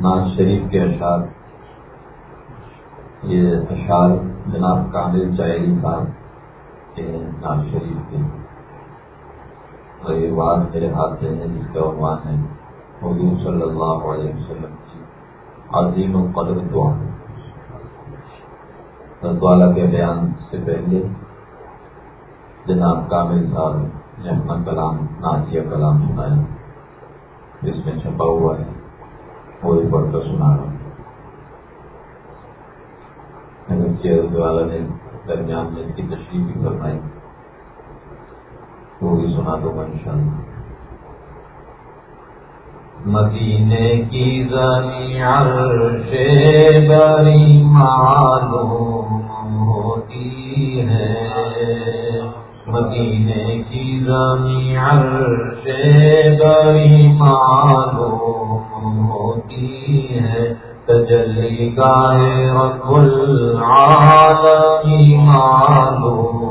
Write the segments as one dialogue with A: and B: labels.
A: ناز شریف کے اشعار۔ یہ اشعار جناب کامل جائری صاحب کے ناز شریف کے۔ اور یہ بات میرے ہاتھ سے ہے، جس کا عنوان ہے، حضور صلی اللہ علیہ وسلم کی عظیم و قدر دعا۔ والا کے بیان سے پہلے جناب کامل صاحب نے اپنا کلام، نازیہ کلام سنایا، جس میں چھپا ہوا ہے۔ وہی پڑھ کر سنا رہا ہوں والا نے درمیان میں اس کی تشریح بھی فرمائی وہ بھی سنا دوں گا ان شاء اللہ مدینے کی زمین عرش بری معلوم ہوتی ہے مدینے کی زمین عرش بری معلوم رب معلوم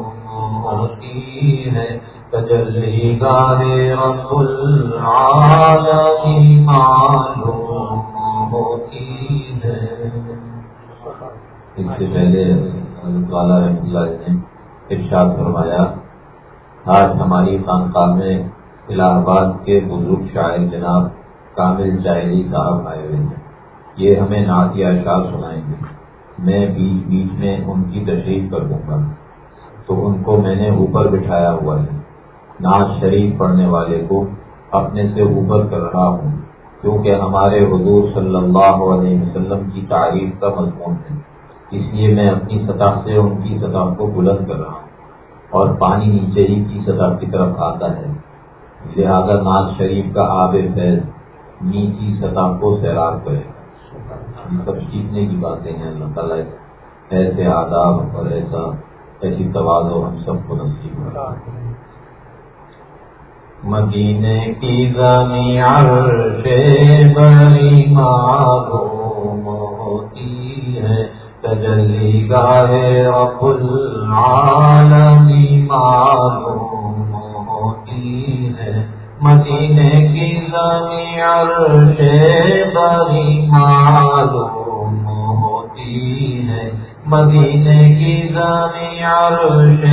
A: ہوتی ہے تجلی رب معلوم ہوتی ہے اس سے پہلے حضرت والا رحمۃ اللہ نے ارشاد فرمایا، آج ہماری خانقاہ میں الہ آباد کے بزرگ شاعر جناب کامل جائری صاحب آئے ہوئے ہیں۔ یہ ہمیں نعتیہ اشعار سنائیں گے۔ میں بیچ بیچ میں ان کی تشریف کر دوں گا۔ تو ان کو میں نے اوپر بٹھایا ہوا ہے۔ ناز شریف پڑھنے والے کو اپنے سے اوپر کر رہا ہوں، کیونکہ ہمارے حضور صلی اللہ علیہ وسلم کی تعریف کا مضمون ہے۔ اس لیے میں اپنی سطح سے ان کی سطح کو بلند کر رہا ہوں۔ اور پانی نیچے ہی کی سطح کی طرف آتا ہے۔ لہذا ناز شریف کا آب فیض نیچی سطح کو سیراب کرے۔ یہ سب سیکھنے کی باتیں ہیں، اللہ تعالیٰ ایسے آداب اور ایسا، ایسی توازو ہم سب کو نصیب ہو مدینے کی زمین عرش بڑی معلوم ہوتی ہے۔ تجلی گاہے رب العالمی معلوم ہوتی ہے۔ مدینے کی زمین عرش بڑی معلوم ہوتی ہے۔ مدینے کی زمین عرش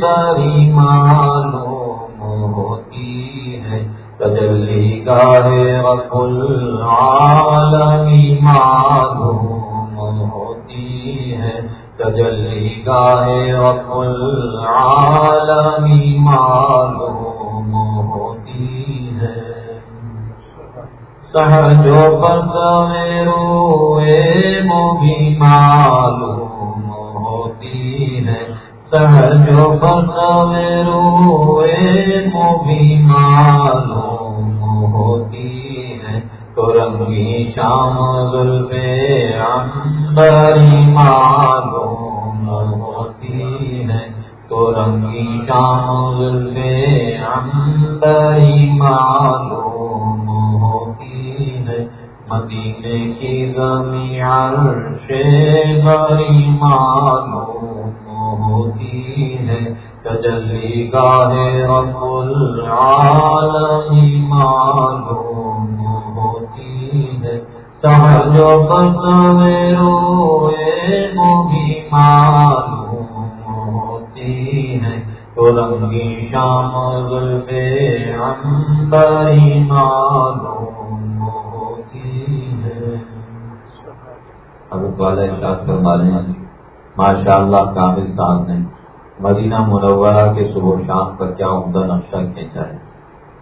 A: بڑی معلوم ہوتی ہے۔ تجلی گاہے رب العالمی معلوم ہوتی ہے۔ تجلی گاہے رب العالمی معلوم سہر جو بند میں روئے بھی معلوم ہوتی ہے سہر جو بند میں روئے بھی معلوم ہوتی ہے تو رنگی شام ظلم بڑی معلوم ہوتی ہے تو رنگی شام ظلم بڑی معلوم کی زمین عرش بڑی معلوم ہوتی ہے۔ تجلی گاہے رب العالمی معلوم ہوتی ہے۔ جو میں روئے بھی معلوم ہوتی ہے۔ تو رنگی شام گلبے بڑی معلوم اب والے ارشاد فرما رہے ہیں۔ ماشاء اللہ کامل صاحب نے مدینہ منورہ کے صبح و شام کا کیا عمدہ نقشہ کھینچا ہے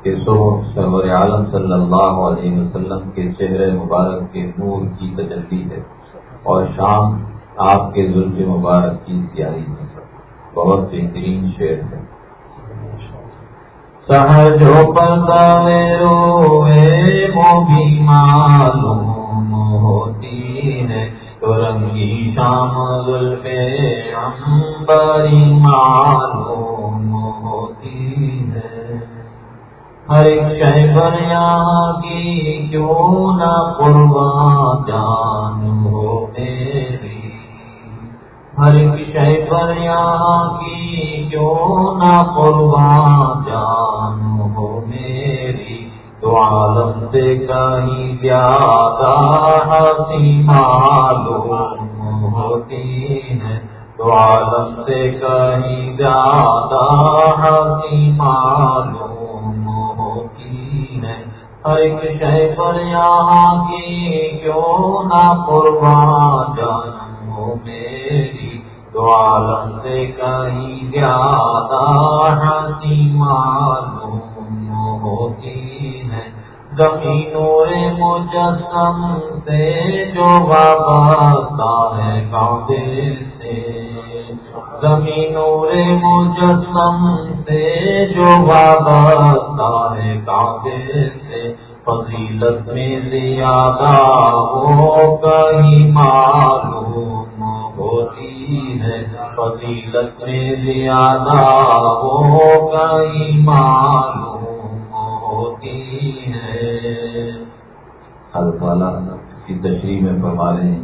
A: کہ صبح سرور عالم صلی اللہ علیہ وسلم کے چہرے مبارک کے نور کی تجلی ہے اور شام آپ کے ظلم مبارک کی تیاری ہے۔ بہت بہترین شعر ہے۔ سہجو پتا بھی معلوم ہوتی ہے۔ رنگی شام ظلم بڑی معلوم ہوتی ہے ہر ایک شہ یہاں کی کیوں نہ قربان جان ہو میری ہر ایک شہ یہاں کی کیوں نہ قربان جان ہو تو عالم سے کہیں زیادہ ہنسی معلوم ہوتی ہے تو عالم سے کہیں زیادہ ہنسی معلوم ہوتی ہے ہر ایک شہ پر یہاں کی کیوں نہ قربان جان ہو میری تو عالم سے کہیں زیادہ ہنسی معلوم زمینوں مجسم سے جو وابستہ ہے کعبے سے زمینوں مجسم سے جو وابستہ ہے کعبے سے فضیلت میں زیادہ ہو کہیں معلوم ہوتی ہے. فضیلت میں زیادہ ہو کہیں معلوم کی تشریح میں فرما رہے ہیں۔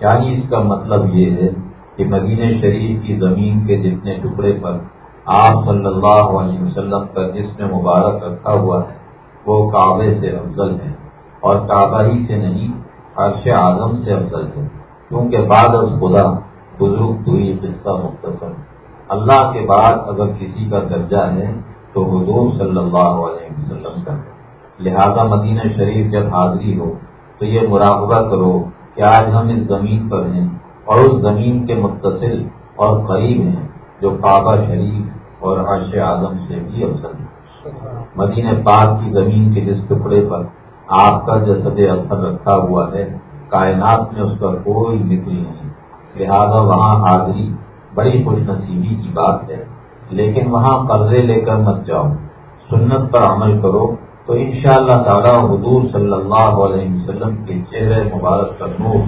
A: یعنی اس کا مطلب یہ ہے کہ مدینہ شریف کی زمین کے جتنے ٹکڑے پر آپ صلی اللہ علیہ وسلم کا جسم مبارک رکھا ہوا ہے، وہ کعبے سے افضل ہے اور کعبہ ہی سے نہیں، عرش اعظم سے افضل ہے کیونکہ بعد از خدا بزرگ تو یہ قصہ مختصر اللہ کے بعد اگر کسی کا درجہ ہے تو حضور صلی اللہ علیہ وسلم کا۔ لہذا مدینہ شریف جب حاضری ہو تو یہ مراقبہ کرو کہ آج ہم اس زمین پر ہیں اور اس زمین کے متصل اور قریب ہیں جو کعبہ شریف اور عرش اعظم سے بھی افسر ہیں۔ مدینہ پاک کی زمین کے جس ٹکڑے پر آپ کا جسد اثر رکھا ہوا ہے، کائنات میں اس کا کوئی مثل نہیں۔ لہذا وہاں حاضری بڑی خوش نصیبی کی بات ہے، لیکن وہاں قرضے لے کر مت جاؤ۔ سنت پر عمل کرو تو انشاءاللہ اللہ تعالیٰ حضور صلی اللہ علیہ وسلم کے چہرے مبارک کا نور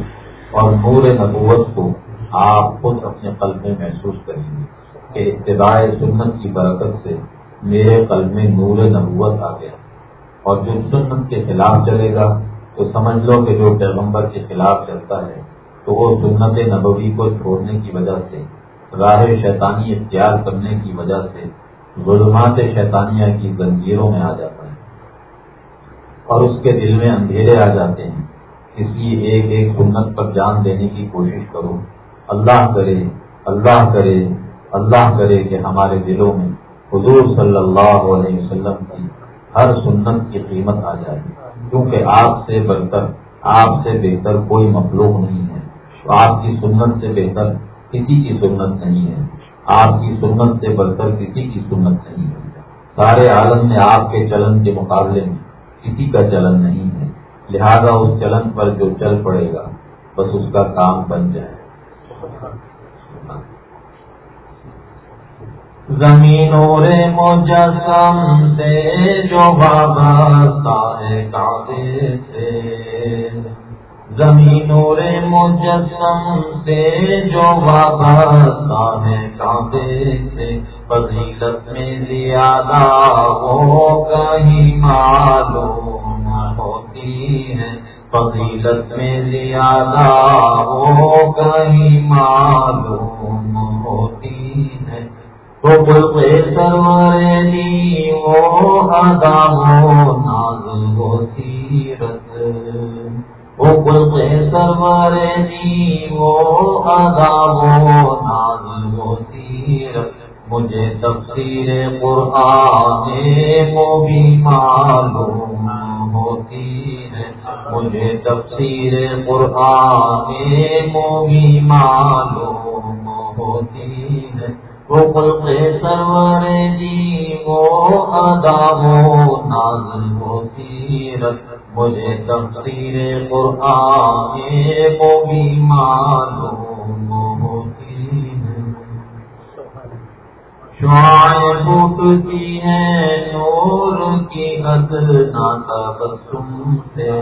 A: اور نور نبوت کو آپ خود اپنے قلب میں محسوس کریں گے کہ ابتداء سنت کی برکت سے میرے قلب میں نور نبوت آ گیا۔ اور جو سنت کے خلاف چلے گا، تو سمجھ لو کہ جو پیغمبر کے خلاف چلتا ہے، تو وہ سنت نبوی کو چھوڑنے کی وجہ سے، راہ شیطانی اختیار کرنے کی وجہ سے، ظلمات شیطانیہ کی زنجیروں میں آ جاتا ہے۔ اور اس کے دل میں اندھیرے آ جاتے ہیں۔ اس لیے ایک ایک سنت پر جان دینے کی کوشش کرو۔ اللہ کرے اللہ کرے اللہ کرے کہ ہمارے دلوں میں حضور صلی اللہ علیہ وسلم کی ہر سنت کی قیمت آ جائے۔ کیونکہ آپ سے بڑھ آپ سے بہتر کوئی مخلوق نہیں ہے۔ آپ کی سنت سے بہتر کسی کی سنت نہیں ہے۔ آپ کی سنت سے بڑھ کر کسی کی سنت نہیں ہے۔ سارے عالم میں آپ کے چلن کے مقابلے میں کسی کا چلن نہیں ہے۔ لہذا اس چلن پر جو چل پڑے گا، بس اس کا کام بن جائے۔ زمین اور مجسم سے جو بابا ہے کعبے سے زمین اور مجسم سے جو بابا ہے کعبے سے فضیلت میں زیادہ ہو کہیں معلوم ہوتی ہے۔ فضیلت میں زیادہ ہو کہیں معلوم ہوتی ہے۔ تو بلے سروری وہ ادا ہو ناز ہو سیرت۔ وہ بلے سروری وہ ادا ہو ناز مجھے تفسیر قرآن وہ بھی معلوم ہوتی ہے۔ مجھے تفسیر قرآن وہ بھی معلوم ہوتی ہے۔ وہ پل سرور جی وہ ادا ہو نازل ہوتی رت مجھے تفسیر قرآن وہ بھی معلوم ہے نور کی حد ناتا بسم سے۔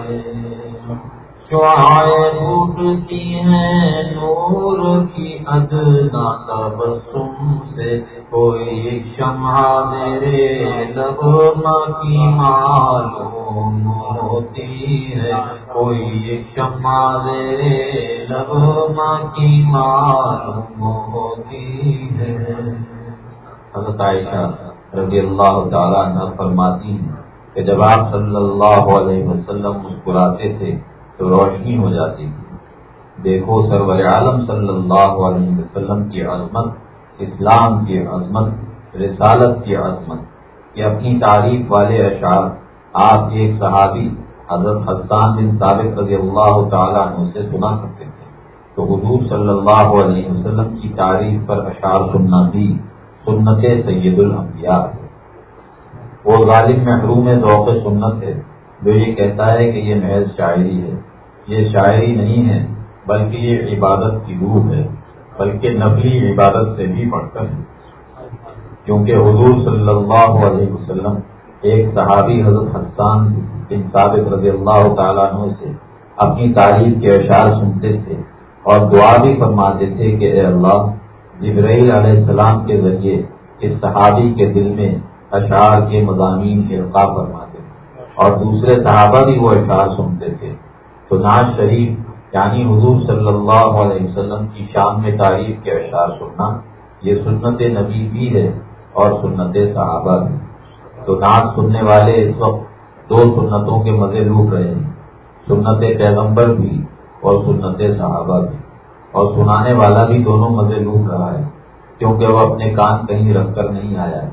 A: شعائیں ٹوٹتی ہیں، نور کی حد ناتا بسم سے۔ کوئی شمع میرے لبما کی معلوم ہوتی ہے۔ کوئی شمع میرے لبما کی معلوم ہوتی ہے۔ حضرت عائشہ رضی اللہ تعالیٰ عنہ فرماتی ہیں کہ جب آپ صلی اللہ علیہ وسلم مسکراتے تھے تو روشنی ہو جاتی تھی۔ دیکھو سرور عالم صلی اللہ علیہ وسلم کی عظمت، اسلام کی عظمت، رسالت کی عظمت۔ یہ اپنی تعریف والے اشعار۔ آپ ایک صحابی حضرت حسان بن ثابت رضی اللہ تعالیٰ عنہ سے سنا کرتے تھے۔ تو حضور صلی اللہ علیہ وسلم کی تعریف پر اشعار سننا بھی سنت سید الانبیاء۔ ہے وہ غالب محروم ذوق سنت ہے۔ جو یہ کہتا ہے کہ یہ محض شاعری ہے۔ یہ شاعری نہیں ہے، بلکہ یہ عبادت کی روح ہے۔ بلکہ نقلی عبادت سے بھی بڑھ کر ہے۔ کیونکہ حضور صلی اللہ علیہ وسلم ایک صحابی حضرت حسان بن ثابت رضی اللہ تعالیٰ عنہ سے اپنی تعریف کے اشعار سنتے تھے اور دعا بھی فرماتے تھے کہ اے اللہ جبرائیل علیہ السلام کے ذریعے اس صحابی کے دل میں اشعار کے مضامین ارقا فرماتے تھے اور دوسرے صحابہ بھی وہ اشعار سنتے تھے۔ تو ناز شریف یعنی حضور صلی اللہ علیہ وسلم کی شام میں تعریف کے اشعار سننا، یہ سنت نبی بھی ہے اور سنت صحابہ بھی۔ تو ناز سننے والے اس وقت دو سنتوں کے مزے لوٹ رہے ہیں، سنت پیغمبر بھی اور سنت صحابہ بھی۔ اور سنانے والا بھی دونوں مزے لوٹ رہا ہے، کیونکہ وہ اپنے کان کہیں رکھ کر نہیں آیا۔ ہے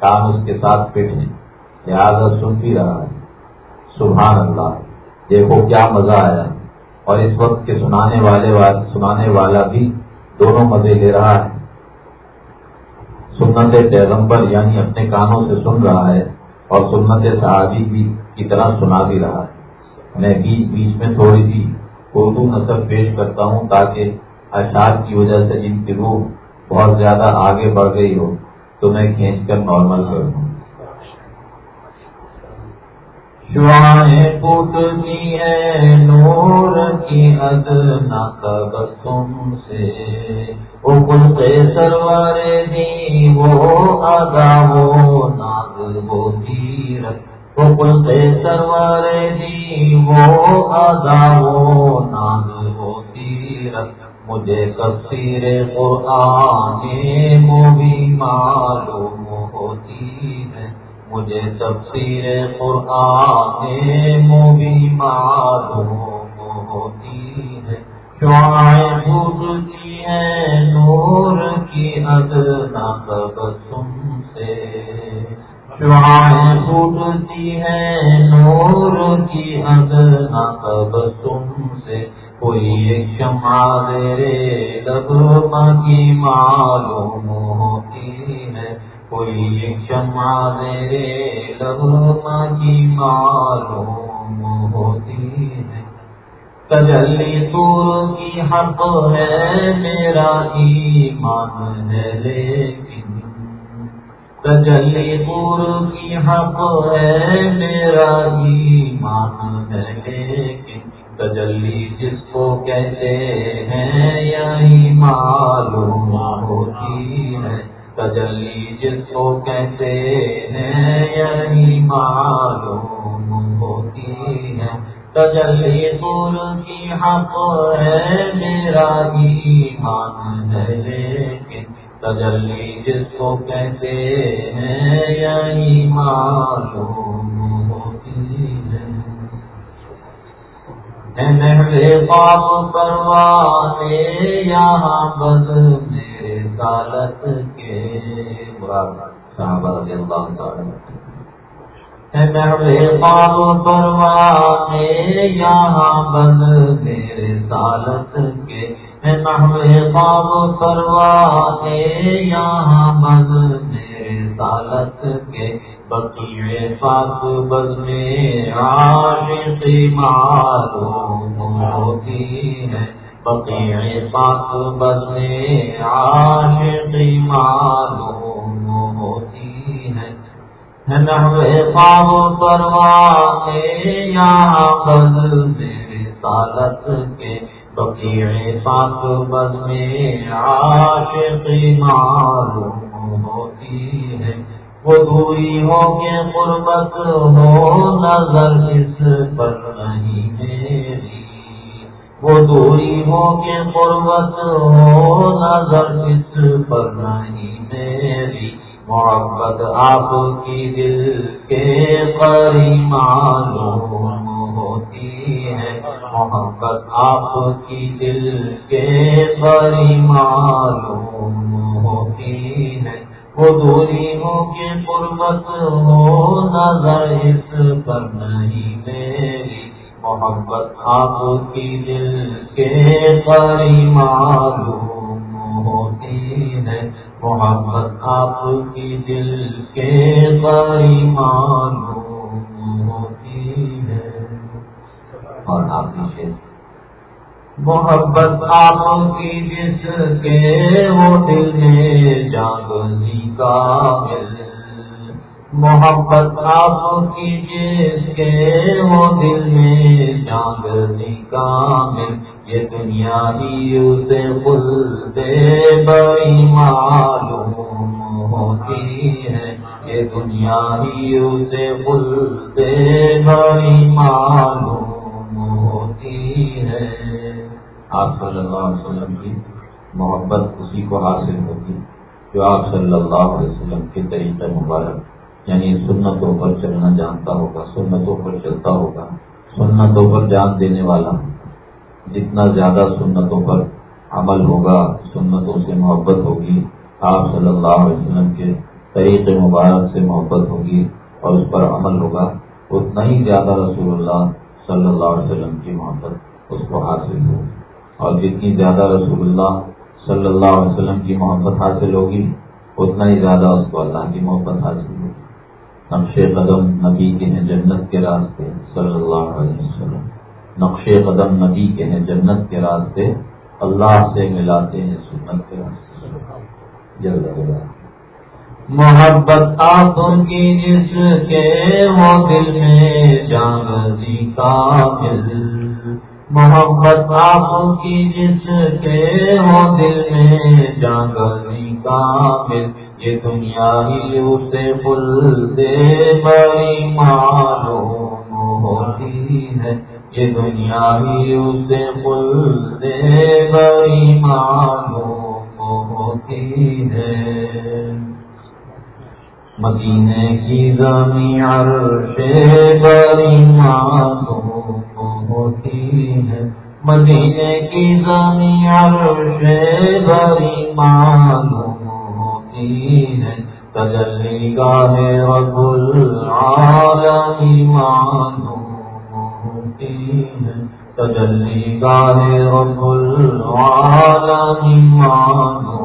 A: کان اس کے ساتھ فٹ ہیں۔ لہٰذا سن بھی رہا ہے۔ سبحان اللہ، دیکھو کیا مزہ آیا۔ اور اس وقت کے سنانے والے سنانے والا بھی دونوں مزے لے رہا ہے۔ سنت پیغمبر یعنی اپنے کانوں سے سن رہا ہے اور سنت صحابی بھی کی طرح سنا بھی رہا ہے۔ میں بیچ بیچ میں تھوڑی سی اردو نثر پیش کرتا ہوں تاکہ اشعار کی وجہ سے جن کی روح بہت زیادہ آگے بڑھ گئی ہو، تو میں کھینچ کر نارمل کر دوں۔ شعائیں پوٹتی ہے نور کی ادنا تم سے۔ وہ کل کے سروار دی وہ ادا وہ ناز وہ تیرت کل سے سروار دی وہ ادا وہ ناز وہ تیرت مجھے تفسیر قرآن بھی معلوم ہوتی ہے مجھے تفسیر قرآن بھی معلوم ہوتی ہے شعائیں بھولتی ہے نور کی ادنا تبسم سے شعائیں بھولتی ہے، نور کی اگر نہ ادنا تبسم سے۔ کوئی ایک شمع میرے لب کی معلوم ہوتی ہے۔ کوئی ایک شمع میرے لب کی معلوم ہوتی ہے۔ تجلی سور کی حق ہے، میرا ایمان ہے، لیکن تجلی پور کی حق ہے میرا ایمان ہے لیکن تجلی جس کو کہتے ہیں یہی معلوم ہوتی ہے، تجلی جس کو کہتے ہیں یہی معلوم ہوتی ہے، تجلی پور کی حق ہے میرا ایمان ہے لیکن تجلی جس کو کہتے ہیں یہی معلوم پاپ پروانے یہاں بد میرے سالت کے پاپ پروانے یہاں بد میرے سالت کے پاپ پروانے یہاں بد میرے سالت کے بقیع پاک بز میں عاشقی معلوم ہوتی ہے بقیع پاک بز میں عاشقی معلوم ہوتی ہے نحوے پاو پروانے یہاں بز میرے سالت کے بقیع پاک بز میں عاشقی معلوم ہوتی ہے وہ دوری ہو کے قربت ہو نظر اس پر نہیں میری۔ وہ دوری ہو کے قربت ہو نظر اس پر نہیں میری۔ محبت آپ کی دل کے قریب معلوم محبت آپ کی دل کے بڑی معلوم ہوتی ہے۔ وہ دوری ہو کے قربت ہو، نظر اس پر نہیں میری۔ محبت آپ کی دل کے بڑی معلوم ہوتی ہے۔ محبت آپ کی دل کے بڑی معلوم ہوتی ہے۔ اور آپ کی محبت آپ کی جس کے وہ دل میں جاگنی کا مل۔ محبت آپ کی جس کے وہ دل میں جاگنی کا مل۔ یہ دنیا ہی اسے پل دے بڑی معلوم ہوتی ہے۔ یہ دنیا ہی اسے پل دے بڑی معلوم ہے آپ صلی اللہ علیہ وسلم کی محبت اسی کو حاصل ہوگی جو آپ صلی اللہ علیہ وسلم کے طریقے مبارک یعنی سنتوں پر چلنا جانتا ہوگا، سنتوں پر چلتا ہوگا۔ سنتوں پر جان دینے والا جتنا زیادہ سنتوں پر عمل ہوگا، سنتوں سے محبت ہوگی، آپ صلی اللہ علیہ وسلم کے طریق مبارک سے محبت ہوگی اور اس پر عمل ہوگا، اتنا ہی زیادہ رسول اللہ صلی اللہ علیہ وسلم کی محبت اس کو حاصل ہوگی اور جتنی زیادہ رسول اللہ صلی اللہ علیہ وسلم کی محبت حاصل ہوگی، اتنا ہی زیادہ اس کو اللہ کی محبت حاصل ہوگی۔ نقش قدم نبی کے ہیں، جنت کے راستے صلی اللہ علیہ وسلم۔ نقش قدم نبی کے ہیں، جنت کے راستے اللہ سے ملاتے ہیں، سنت کے راستے۔ جلد۔ محبت آپ کی جس کے وہ دل میں جانگی کا مل محبت آپ کی جس کے وہ دل میں جانگی کا مل یہ دنیا ہی اسے پل دے، بڑی معلوم ہوتی ہے۔ یہ دنیا ہی اسے پل دے، بڑی معلوم ہوتی ہے۔ مدینے کی زمین عرش بڑی ہوتی ہے۔ مدینے کی زمین عرش بڑی ہوتی ہے۔ تجلی گاہ رب العالمی معلوم تجلی گاہ رب العالمی معلوم ہوتی ہے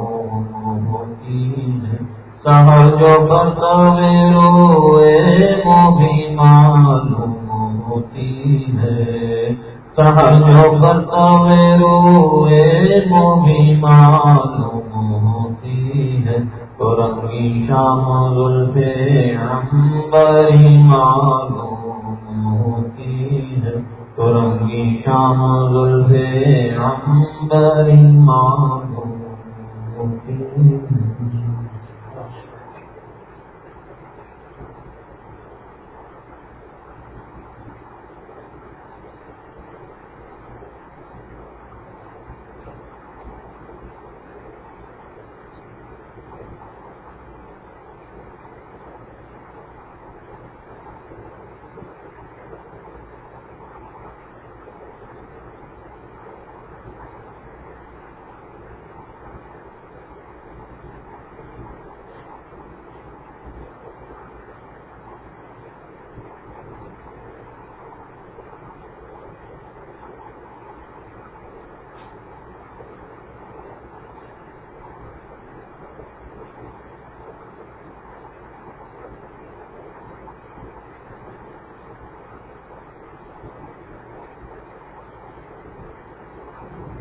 A: سہر جو بتاوے روئے وہ بھی معلوم ہوتی ہے سہر جو بتاوے روئے وہ بھی معلوم ہوتی ہے تو رنگی شام گلفے ہم بڑی معلوم ہوتی ہے تو رنگی شام گلفے ہم بڑی معلوم ہوتی ہے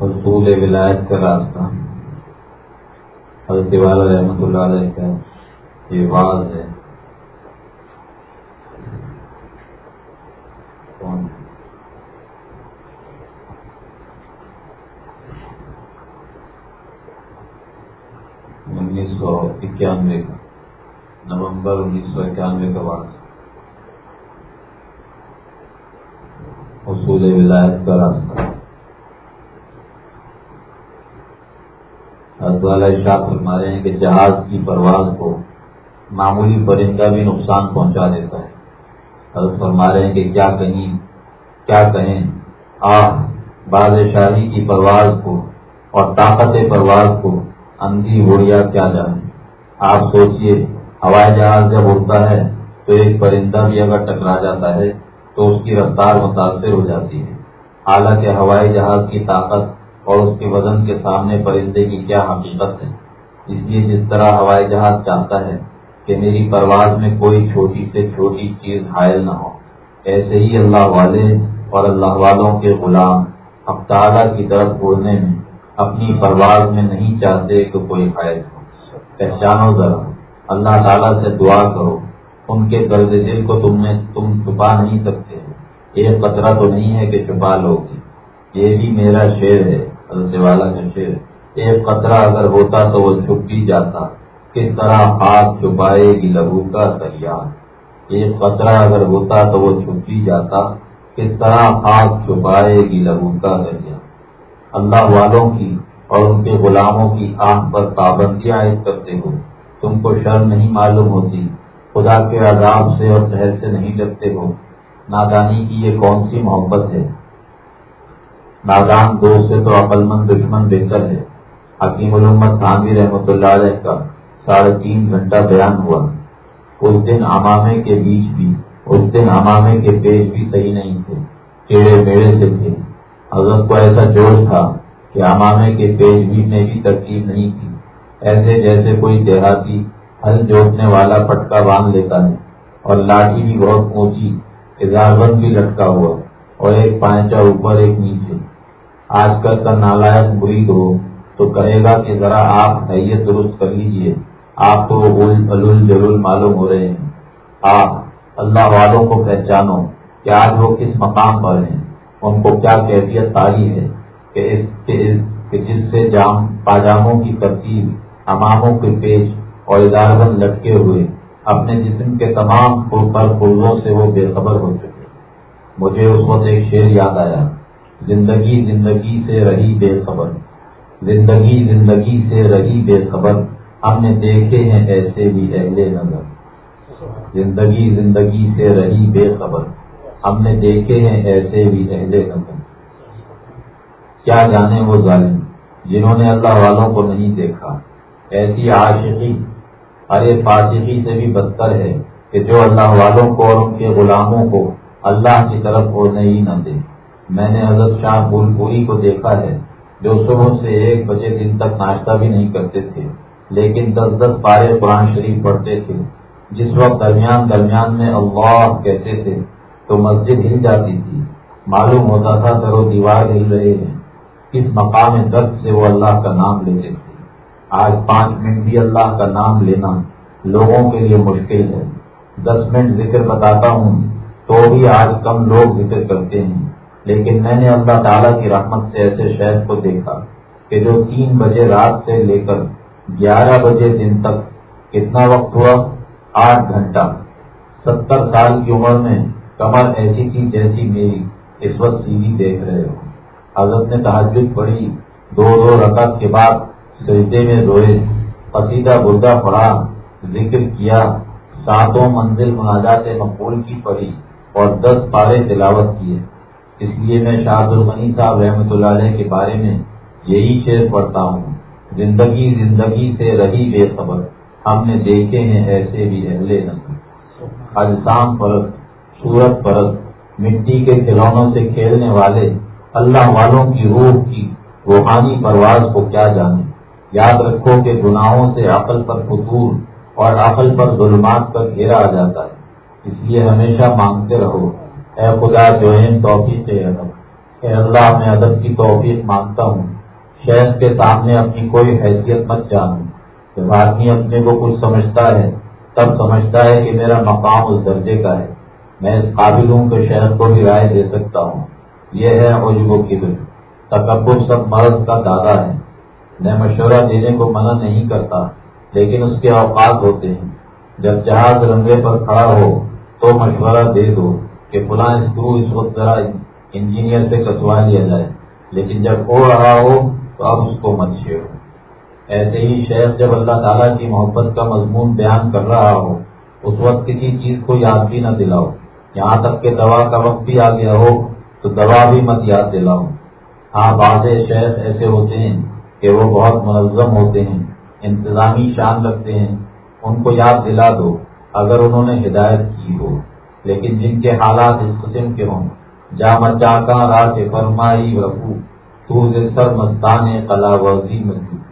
A: حصول ولایت کا راستہ۔ حضرت والا رحمۃ اللہ علیہ کا یہ واض ہے۔ انیس سو اکیانوے کا۔ نومبر انیس سو اکیانوے کا واضح حصول ولایت کا راستہ۔ والا اشاعت فرما رہے ہیں کہ جہاز کی پرواز کو معمولی پرندہ بھی نقصان پہنچا دیتا ہے۔ حضرت فرما رہے ہیں کہ کیا کہیں کیا کہیں، آہ، بادشاہی کی پرواز کو اور طاقت پرواز کو اندھی گوڑیا کیا جانے۔ آپ سوچئے، ہوائی جہاز جب اڑتا ہے تو ایک پرندہ بھی اگر ٹکرا جاتا ہے تو اس کی رفتار متاثر ہو جاتی ہے۔ حالانکہ ہوائی جہاز کی طاقت اور اس کے وزن کے سامنے پرندے کی کیا حقیقت ہے؟ اس لیے جس طرح ہوائی جہاز چاہتا ہے کہ میری پرواز میں کوئی چھوٹی سے چھوٹی چیز حائل نہ ہو۔ ایسے ہی اللہ والے اور اللہ والوں کے غلام، اب تعالیٰ کی طرف اڑنے میں اپنی پرواز میں نہیں چاہتے کہ کوئی حائل ہو۔ پہچانو ذرا، اللہ تعالیٰ سے دعا کرو، ان کے درد دل کو تم نے تم چھپا نہیں سکتے۔ ایک قطرہ تو نہیں ہے کہ چھپا لو گی یہ بھی میرا شعر ہے۔ حضرت والا کا شعر ایک قطرہ اگر ہوتا تو وہ چھپ بھی جاتا، کس طرح ہاتھ چھپائے گی لہو کا دریا؟ ایک قطرہ اگر ہوتا تو وہ چھپ بھی جاتا، کس طرح ہاتھ چھپائے گی لہو کا دریا؟ اللہ والوں کی اور ان کے غلاموں کی آنکھ پر پابندیاں عائد کرتے ہو؟ تم کو شرم نہیں معلوم ہوتی، خدا کے عذاب سے اور شہر سے نہیں ڈرتے ہو؟ نادانی کی یہ کون سی محبت ہے؟ نادان دوست سے تو عقل مند، دشمن بہتر ہے۔ حکیم علومت خانوی رحمۃ اللہ علیہ کا ساڑھے تین گھنٹہ بیان ہوا۔ اس دن امامے کے بیچ بھی، اس دن امامے کے پیج بھی صحیح نہیں تھے۔ کیڑے میڑے سے تھے۔ حضرت کو ایسا جوش تھا کہ امامے کے پیج بھی میں بھی ترکیب نہیں تھی۔ ایسے جیسے کوئی دیہاتی ہل جوتنے والا پٹکا باندھ لیتا ہے۔ اور لاٹھی بھی بہت اونچی، اظہار بند بھی لٹکا ہوا۔ اور ایک پائچا اوپر، ایک نیچے۔ آج کل کا نالائق مرید ہو تو کہے گا کہ ذرا آپ حیثیت درست کر لیجیے۔ آپ تو الول جلول معلوم ہو رہے ہیں۔ آپ اللہ والوں کو پہچانو کہ آج وہ کس مقام پر ہیں۔ ان کو کیا کیفیت تاری ہے کہ جس سے جام پاجاموں کی ترتیب اماموں کے پیش اور ادارہ بند لٹکے ہوئے، اپنے جسم کے تمام پر پرزوں سے وہ بے خبر ہو چکے۔ مجھے اس وقت ایک شعر یاد آیا۔ زندگی زندگی سے رہی بے خبر۔ زندگی زندگی سے رہی بے خبر۔ ہم نے دیکھے ہیں ایسے بھی اہل نظر۔ زندگی زندگی سے رہی بے خبر۔ ہم نے دیکھے ہیں ایسے بھی اہل نظر۔ کیا جانے وہ ظالم جنہوں نے اللہ والوں کو نہیں دیکھا؟ ایسی عاشقی۔ ارے فاطقی سے بھی بدتر ہے کہ جو اللہ والوں کو اور ان کے غلاموں کو اللہ کی طرف ہونے ہی نہ دے۔ میں نے حضرت شاہ بول پوری کو دیکھا ہے، جو صبح سے ایک بجے دن تک ناشتہ بھی نہیں کرتے تھے، لیکن دس دس پارے قرآن شریف پڑھتے تھے۔ جس وقت درمیان درمیان میں اللہ کہتے تھے، تو مسجد ہل جاتی تھی۔ معلوم ہوتا تھا سر و دیوار ہل رہے ہیں۔ کس مقام درد سے وہ اللہ کا نام لیتے تھے۔ آج پانچ منٹ بھی اللہ کا نام لینا لوگوں کے لیے مشکل ہے۔ دس منٹ ذکر بتاتا ہوں تو بھی آج کم لوگ ذکر کرتے ہیں۔ لیکن میں نے اللہ تعالیٰ کی رحمت سے ایسے شہر کو دیکھا کہ جو تین بجے رات سے لے کر گیارہ بجے دن تک کتنا وقت ہوا؟ آٹھ گھنٹہ۔ ستر سال کی عمر میں کمر ایسی تھی جیسی میری، اس وقت سیدھی دیکھ رہے ہو۔ حضرت نے تحجد پڑھی۔ دو دو رقط کے بعد سجدے میں روئے۔ قصیدہ بردہ پڑھا، ذکر کیا۔ ساتوں منزل مناجات مقبول کی پڑھی اور دس پارے تلاوت کیے۔ اس لیے میں شاہد الغنی صاحب رحمۃ اللہ علیہ کے بارے میں یہی شعر پڑھتا ہوں۔ زندگی زندگی سے رہی بے خبر، ہم نے دیکھے ہیں ایسے بھی اہل نظر اجسام پرت سورت پرت مٹی کے کھلونوں سے کھیلنے والے، اللہ والوں کی روح کی روحانی پرواز کو کیا جانے؟ یاد رکھو کہ گناہوں سے عقل پر فطور اور عقل پر ظلمات پر گھیرا آ جاتا ہے۔ اس لیے ہمیشہ مانگتے رہو۔ اے خدا جو ہے توفیق ادب اے اللہ، میں ادب کی توفیق مانگتا ہوں۔ شہر کے سامنے اپنی کوئی حیثیت مت جانوں جب آدمی اپنے کو کچھ سمجھتا ہے، تب سمجھتا ہے کہ میرا مقام اس درجے کا ہے۔ میں اس قابل ہوں کہ شہر کو بھی رائے دے سکتا ہوں۔ یہ ہے عجب کی دل تکبر سب مرض کا دادا ہے۔ میں مشورہ دینے کو منع نہیں کرتا، لیکن اس کے اوقات ہوتے ہیں۔ جب جہاز رنگے پر کھڑا ہو تو مشورہ دے دو۔ کہ فلاں اسکرو اس وقت ذرا انجینئر سے کسوا لیا جائے۔ لیکن جب ہو رہا ہو، تو اب اس کو مت چھیڑو۔ ایسے ہی شیخ جب اللہ تعالیٰ کی محبت کا مضمون بیان کر رہا ہو، اس وقت کسی چیز کو یاد بھی نہ دلاؤ۔ یہاں تک کہ دوا کا وقت بھی آ گیا ہو، تو دوا بھی مت یاد دلاؤ۔ ہاں بعض شہر ایسے ہوتے ہیں کہ وہ بہت منظم ہوتے ہیں، انتظامی شان رکھتے ہیں۔ ان کو یاد دلا دو، اگر انہوں نے ہدایت کی ہو۔ لیکن جن کے حالات اس قسم کے ہوں، جامع چاکا راج فرمائی رفو تو سر مستان کلا وزی مزید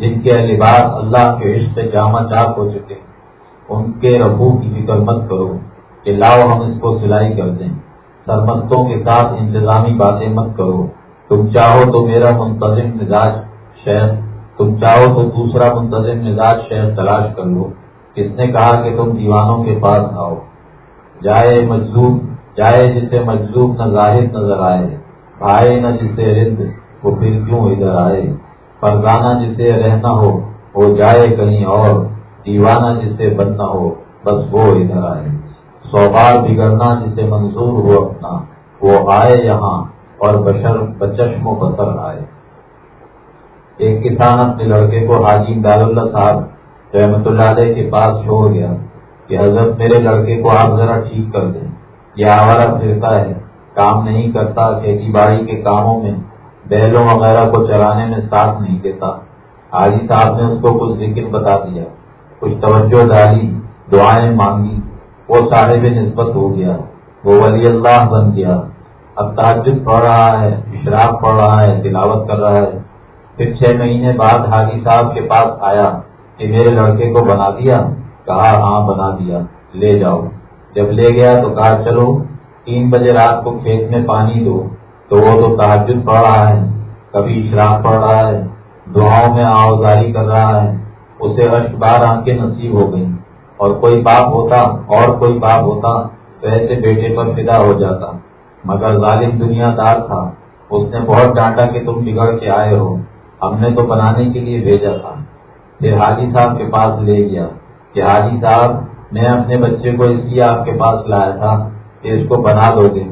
A: جن کے لباس اللہ کے عشق سے جامع چاک ہو چکے ان کے رفو کی فکر مت کرو کہ لاؤ ہم اس کو سلائی کر دیں۔ سرمستوں کے ساتھ انتظامی باتیں مت کرو۔ تم چاہو تو میرا منتظم مزاج شہر، تم چاہو تو دوسرا منتظم مزاج شہر تلاش کر لو۔ کس نے کہا کہ تم دیوانوں کے پاس آؤ؟ جائے مجذوب، جائے جسے مجذوب نہ ظاہر نظر آئے بھائی نہ جسے رند، وہ پھر کیوں ادھر آئے؟ فرزانہ جسے رہنا ہو، وہ جائے کہیں اور، دیوانہ جسے بننا ہو، بس وہ ادھر آئے۔ سو بار بگڑنا جسے منظور ہو اپنا، وہ آئے یہاں اور بشر بچشم و بسر آئے۔ ایک کسان اپنے لڑکے کو حاجی دال اللہ صاحب رحمت اللہ علیہ کے پاس چھوڑ گیا۔ کہ حضرت میرے لڑکے کو آپ ذرا ٹھیک کر دیں۔ یہ آوارہ پھرتا ہے، کام نہیں کرتا، کھیتی باڑی کے کاموں میں بیلوں وغیرہ کو چلانے میں ساتھ نہیں دیتا۔ حاجی صاحب نے اس کو کچھ ذکر بتا دیا۔ کچھ توجہ ڈالی، دعائیں مانگی، وہ صاحب نسبت ہو گیا۔ وہ ولی اللہ بن گیا۔ اب تعجد پڑھ رہا ہے، اشراق پڑھ رہا ہے، تلاوت کر رہا ہے۔ پھر چھ مہینے بعد حاجی صاحب کے پاس آیا کہ میرے لڑکے کو بنا دیا۔ کہا ہاں بنا دیا، لے جاؤ۔ جب لے گیا تو کہا، چلو، تین بجے رات کو کھیت میں پانی دو۔ تو وہ تو تعجد پڑھ رہا ہے، کبھی اشراق پڑھ رہا ہے، دعاؤں میں آوزاری کر رہا ہے۔ اسے اشک بار آنکھیں نصیب ہو گئی۔ اور کوئی باپ ہوتا، اور کوئی باپ ہوتا، تو ایسے بیٹے پر فدا ہو جاتا۔ مگر ظالم دنیا دار تھا۔ اس نے بہت ڈانٹا کہ تم بگڑ کے آئے ہو۔ ہم نے تو بنانے کے لیے بھیجا تھا۔ پھر حاجی صاحب کے پاس لے گیا۔ کہ حاجی صاحب، میں اپنے بچے کو اس لیے آپ کے پاس لایا تھا کہ اس کو بنا دو گے۔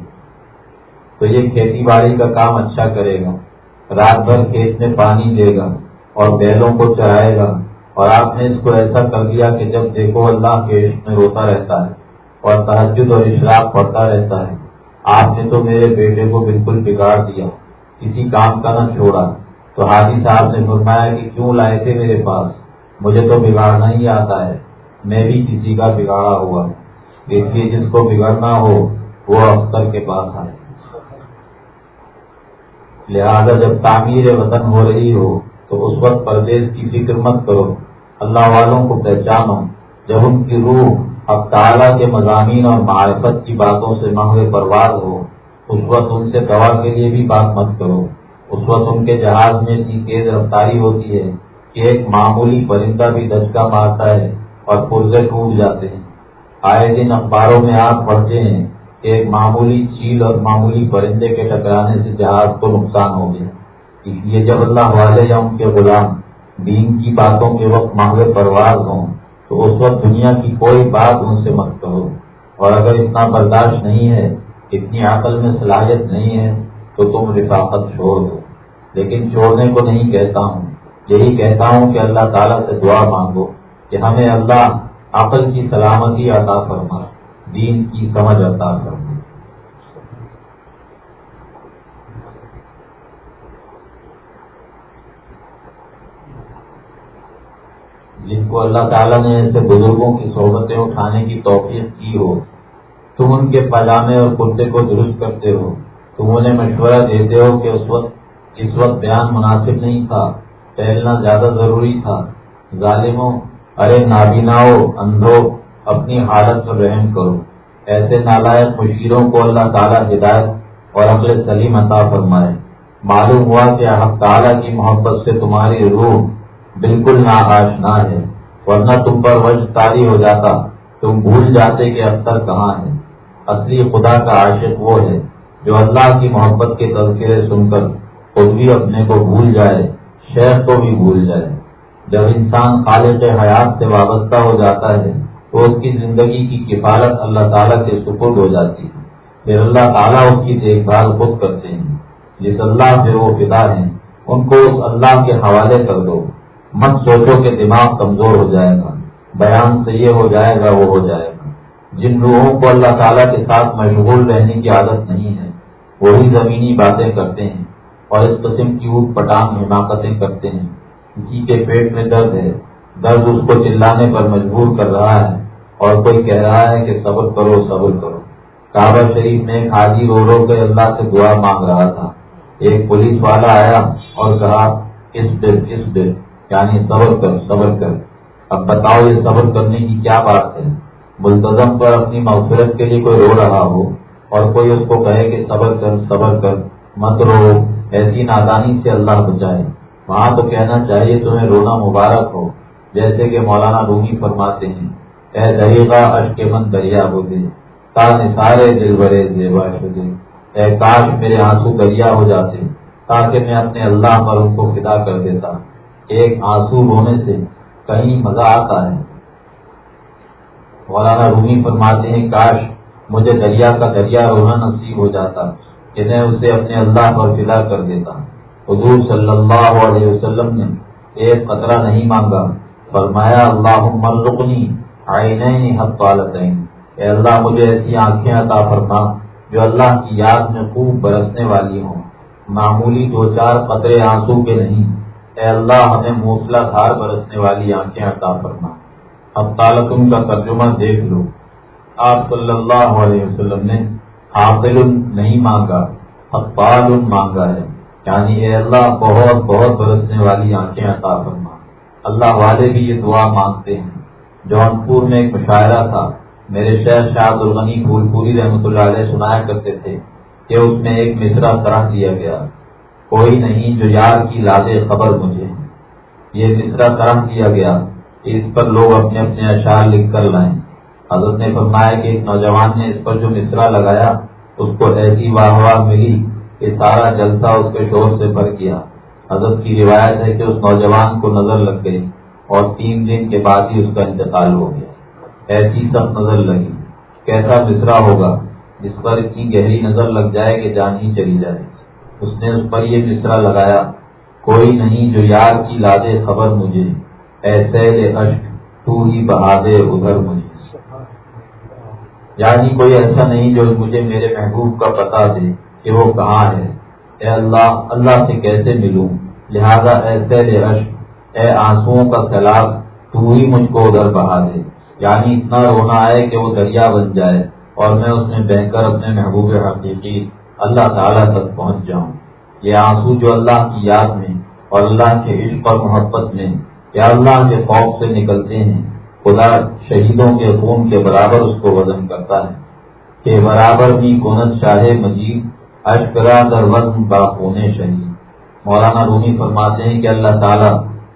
A: تو یہ کھیتی باڑی کا کام اچھا کرے گا۔ رات بھر کھیت میں پانی دے گا اور بیلوں کو چرائے گا۔ اور آپ نے اس کو ایسا کر دیا کہ جب دیکھو اللہ کے عشق میں روتا رہتا ہے اور تحجد اور اشراق پڑتا رہتا ہے۔ آپ نے تو میرے بیٹے کو بالکل بگاڑ دیا۔ کسی کام کا نہ چھوڑا۔ تو حاجی صاحب نے فرمایا کہ کیوں لائے تھے میرے پاس؟ مجھے تو بگاڑنا ہی آتا ہے۔ میں بھی کسی کا بگاڑا ہوا اس لیے جس کو بگڑنا ہو، وہ اختر کے پاس آئے۔ لہذا جب تعمیر وطن ہو رہی ہو، تو اس وقت پردیش کی فکر مت کرو۔ اللہ والوں کو پہچانو۔ جب ان کی روح اب تعالیٰ کے مضامین اور معرفت کی باتوں سے مانگے پرواز ہو، اس وقت ان سے دوا کے لیے بھی بات مت کرو۔ اس وقت ان کے جہاز میں اتنی تیز رفتاری ہوتی ہے کہ ایک معمولی پرندہ بھی دچکا مارتا ہے۔ اور پرزے ٹوٹ جاتے ہیں۔ آئے دن اخباروں میں آپ پڑھتے ہیں کہ ایک معمولی چیل اور معمولی پرندے کے ٹکرانے سے جہاز کو نقصان ہو گیا۔ اس لیے جب اللہ والے یا ان کے غلام دین کی باتوں کے وقت مانگے پرواز ہوں، تو اس وقت دنیا کی کوئی بات ان سے مت کرو اور اگر اتنا برداشت نہیں ہے، اتنی عقل میں صلاحیت نہیں ہے، تو تم رفاقت چھوڑ دو۔ لیکن چھوڑنے کو نہیں کہتا ہوں، یہی کہتا ہوں کہ اللہ تعالیٰ سے دعا مانگو۔ کہ ہمیں اللہ عقل کی سلامتی عطا فرما، دین کی سمجھ عطا فرما۔ جن کو اللہ تعالیٰ نے ایسے بزرگوں کی صحبتیں اٹھانے کی توفیق کی ہو، تم ان کے پاجامے اور کرتے کو درست کرتے ہو۔ تم انہیں مشورہ دیتے ہو کہ اس وقت اس وقت بیان مناسب نہیں تھا، ٹہلنا زیادہ ضروری تھا۔ ظالموں ارے نابیناؤ اندھو، اپنی حالت پر رحم کرو۔ ایسے نالائق مشیروں کو اللہ تعالیٰ ہدایت اور عقل سلیم عطا فرمائے۔ معلوم ہوا کہ تعالیٰ کی محبت سے تمہاری روح بالکل نہ آشنا ہے، ورنہ تم پر وج تاری ہو جاتا۔ تم بھول جاتے کہ اختر کہاں ہے۔ اصلی خدا کا عاشق وہ ہے جو اللہ کی محبت کے تذکرے سن کر خود بھی اپنے کو بھول جائے شہر کو بھی بھول جائے۔ جب انسان خالق حیات سے وابستہ ہو جاتا ہے، تو اس کی زندگی کی کفالت اللہ تعالیٰ کے سپرد ہو جاتی ہے۔ پھر اللہ تعالیٰ اس کی دیکھ بھال خود کرتے ہیں۔ جس اللہ سے وہ فدا ہیں، ان کو اس اللہ کے حوالے کر دو۔ مت سوچو کہ دماغ کمزور ہو جائے گا۔ بیان سے یہ ہو جائے گا، وہ ہو جائے گا۔ جن روحوں کو اللہ تعالیٰ کے ساتھ مشغول رہنے کی عادت نہیں ہے، وہی زمینی باتیں کرتے ہیں۔ اور اس قسم کی اوٹ پٹان حماقتیں کرتے ہیں۔ کسی کے پیٹ میں درد ہے۔ درد اس کو چلانے پر مجبور کر رہا ہے اور کوئی کہہ رہا ہے کہ صبر کرو صبر کرو۔ کعبہ شریف میں حاجی رو رو کے اللہ سے دعا مانگ رہا تھا۔ ایک پولیس والا آیا اور کہا، اس دن اس دن یعنی صبر کر صبر کر۔ اب بتاؤ یہ صبر کرنے کی کیا بات ہے؟ ملتظم پر اپنی مغفرت کے لیے کوئی رو رہا ہو اور کوئی اس کو کہے کہ صبر کر صبر کر، مت رو۔ ایسی نادانی سے اللہ بچائے۔ وہاں تو کہنا چاہیے تمہیں رونا مبارک ہو، جیسے کہ مولانا رومی فرماتے ہیں، اے دریغا اشک من دریا ہو گئے سارے دل بڑے زیبا شدے اے کاش میرے آنسو دریا ہو جاتے، تاکہ میں اپنے اللہ پر ان کو فدا کر دیتا۔ ایک آنسو رونے سے کہیں مزہ آتا ہے۔ مولانا رومی فرماتے ہیں، کاش مجھے دریا کا دریا رونا نصیب ہو جاتا، کہ میں اسے اپنے اللہ پر فدا کر دیتا۔ حضور صلی اللہ علیہ وسلم نے ایک قطرہ نہیں مانگا۔ فرمایا اللہ مرکنی آئین حق والدین اے اللہ، مجھے ایسی آنکھیں عطا فرما جو اللہ کی یاد میں خوب برسنے والی ہوں۔ معمولی دو چار قطرے آنسو کے نہیں۔ اے اللہ، ہمیں موسلا دھار برسنے والی آنکھیں عطا فرما۔ اب تالتم کا ترجمہ دیکھ لو۔ آپ صلی اللہ علیہ وسلم نے حاصل نہیں مانگا اقبال مانگا ہے۔ یعنی اے اللہ، بہت بہت برسنے والی آنکھیں عطا فرما۔ اللہ والے بھی یہ دعا مانگتے ہیں۔ جونپور میں ایک مشاعرہ تھا۔ میرے شہر شاہ الغنی پھول پوری رحمۃ اللہ علیہ سنایا کرتے تھے کہ اس میں ایک مصرا طرح دیا گیا۔ کوئی نہیں جو یار کی لادے خبر مجھے۔ یہ مصرا طرح دیا گیا اس پر لوگ اپنے اپنے اشعار لکھ کر لائیں۔ حضرت نے فرمایا کہ ایک نوجوان نے اس پر جو مصرا لگایا، اس کو ایسی واہ واہ ملی کہ سارا جلسہ اس کے شور سے بھر گیا۔ حضرت کی روایت ہے کہ اس نوجوان کو نظر لگ گئی اور تین دن کے بعد ہی اس کا انتقال ہو گیا۔ ایسی سب نظر لگی۔ کیسا مصرا ہوگا؟ جس پر اتنی گہری نظر لگ جائے کہ جان ہی چلی جائے۔ اس نے اس پر یہ مصرا لگایا، کوئی نہیں جو یار کی لادے خبر مجھے ایسے اشک تو ہی بہا دے ادھر مجھے۔ یعنی کوئی ایسا نہیں جو مجھے میرے محبوب کا پتا دے۔ کہ وہ کہاں ہے؟ اے اللہ اللہ سے کیسے ملوں؟ لہذا ایسے رش اے آنسو کا سیلاب، تو ہی مجھ کو ادھر بہا دے۔ یعنی اتنا رونا ہے کہ وہ دریا بن جائے اور میں اس میں بہ کر اپنے محبوب حقیقی اللہ تعالیٰ تک پہنچ جاؤں۔ یہ آنسو جو اللہ کی یاد میں اور اللہ کے عشق اور محبت میں، یا اللہ کے خوف سے نکلتے ہیں، خدا شہیدوں کے خون کے برابر اس کو وزن کرتا ہے۔ کہ برابر بھی کنت شاہ مجید اشکرا در وزن با ہونے شہید مولانا رومی فرماتے ہیں کہ اللہ تعالیٰ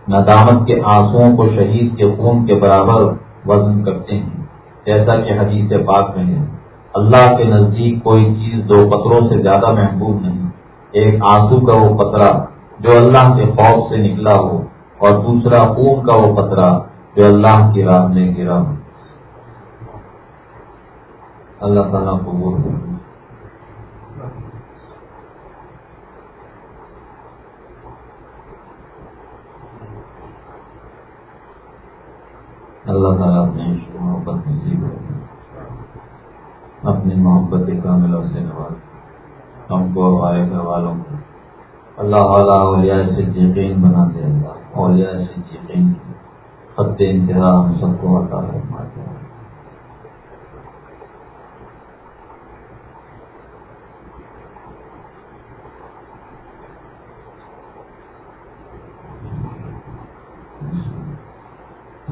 A: ندامت کے آنسوؤں کو شہید کے خون کے برابر وزن کرتے ہیں، جیسا کہ حدیث پاک میں ہے۔ اللہ کے نزدیک کوئی چیز دو قطروں سے زیادہ محبوب نہیں۔ ایک آنسو کا وہ قطرہ جو اللہ کے خوف سے نکلا ہو، اور دوسرا خون کا وہ قطرہ جو اللہ کی راہ میں گرا ہو۔ اللہ تعالیٰ کو وہ اللہ تعالیٰ اپنے محبت نصیب جی اپنی محبت کا سے نواز ہم کو ہمارے گھر والوں کو۔ اللہ تعالیٰ اولیاء سے یقین بنا دے۔ اللہ اولیاء سے یقین خط انتہا ہم سب کو عطا فرما دے